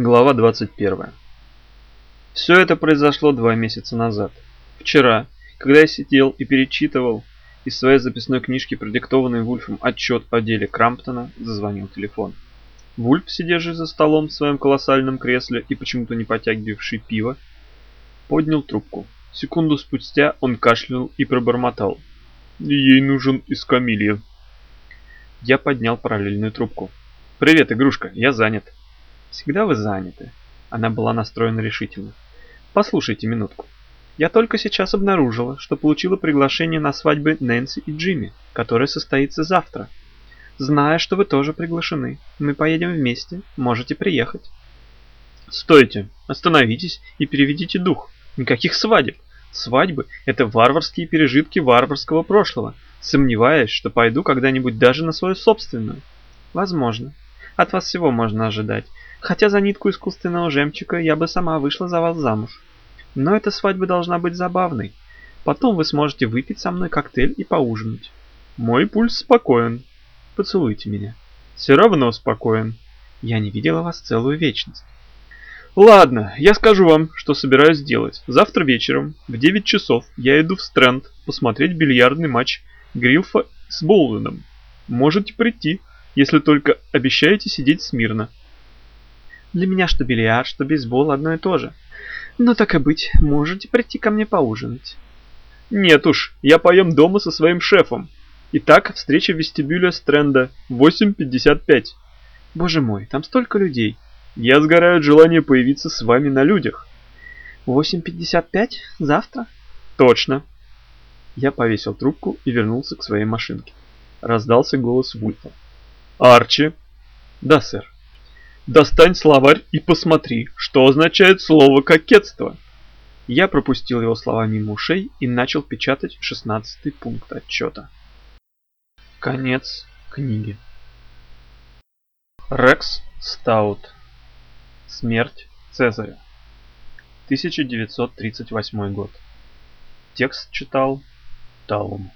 Глава 21. Все это произошло два месяца назад. Вчера, когда я сидел и перечитывал из своей записной книжки продиктованный Вульфом отчет о деле Крамптона, зазвонил телефон. Вульф, сидевший за столом в своем колоссальном кресле и почему-то не потягивавший пиво, поднял трубку. Секунду спустя он кашлянул и пробормотал. «Ей нужен искамилья». Я поднял параллельную трубку. «Привет, игрушка, я занят». «Всегда вы заняты». Она была настроена решительно. «Послушайте минутку. Я только сейчас обнаружила, что получила приглашение на свадьбы Нэнси и Джимми, которая состоится завтра. Зная, что вы тоже приглашены, мы поедем вместе, можете приехать». «Стойте, остановитесь и переведите дух. Никаких свадеб. Свадьбы – это варварские пережитки варварского прошлого. Сомневаюсь, что пойду когда-нибудь даже на свою собственную. Возможно. От вас всего можно ожидать. Хотя за нитку искусственного жемчуга я бы сама вышла за вас замуж. Но эта свадьба должна быть забавной. Потом вы сможете выпить со мной коктейль и поужинать. Мой пульс спокоен. Поцелуйте меня. Все равно спокоен. Я не видела вас целую вечность. Ладно, я скажу вам, что собираюсь делать. Завтра вечером в 9 часов я иду в Стрэнд посмотреть бильярдный матч Грилфа с Болденом. Можете прийти, если только обещаете сидеть смирно. Для меня что бильярд, что бейсбол одно и то же. Ну так и быть, можете прийти ко мне поужинать. Нет уж, я поем дома со своим шефом. Итак, встреча в вестибюле Стрэнда, 8.55. Боже мой, там столько людей. Я сгораю от желания появиться с вами на людях. 8.55? Завтра? Точно. Я повесил трубку и вернулся к своей машинке. Раздался голос Вульфа. Арчи. Да, сэр. Достань словарь и посмотри, что означает слово «кокетство». Я пропустил его слова мимо ушей и начал печатать шестнадцатый пункт отчета. Конец книги. Рекс Стаут. Смерть Цезаря. 1938 год. Текст читал Таум.